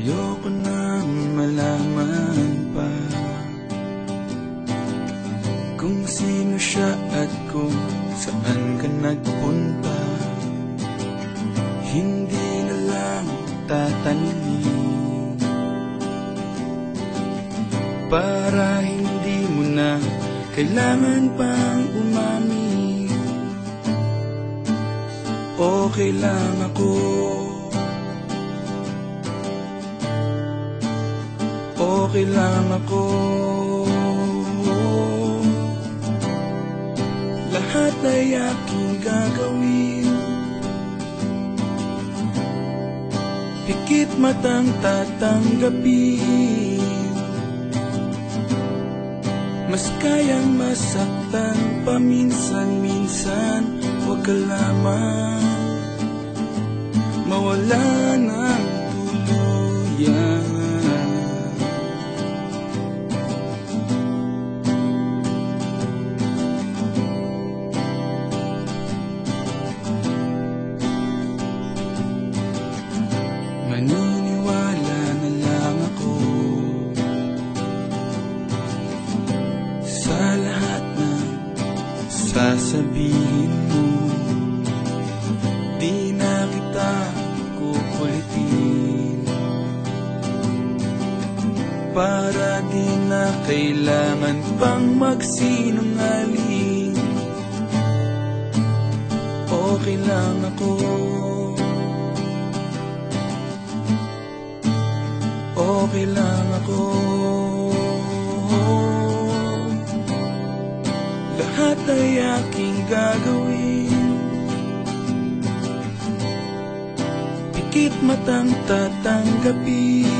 Ayoko na malaman pa Kung sino siya at kung saan ka nagpunta. Hindi na lang tatanungin Para hindi mo na kailangan pang umamin. Okay lang ako Okay lang ako. Lahat ay aking gagawin. Pikit matang tatanggapin. Mas kayang masaktan paminsan-minsan. Huwag ka lamang mawala ng sasabihin mo? Di na kita kukulitin. Para di na kailangan pang magsinungaling. Okay lang ako. Okay lang ako Lahat ay aking gagawin. Pikit matang tatanggapin.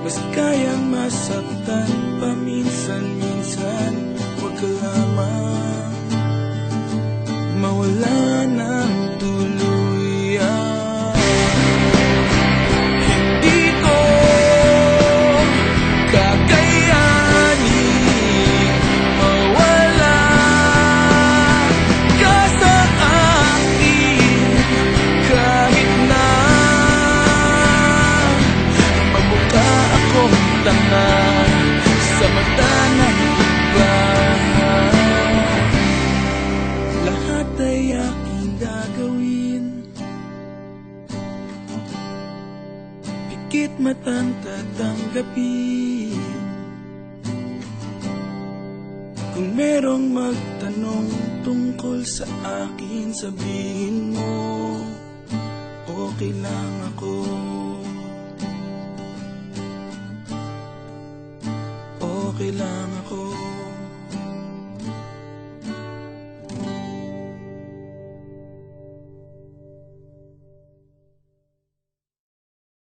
Mas kayang masaktan paminsan-minsan Huwag ka lamang mawala tanga sa mata lahat ay aking gagawin. Pikit matang tatanggapin. Kung merong magtanong tungkol sa akin Sabihin mo Okay lang okay lang ako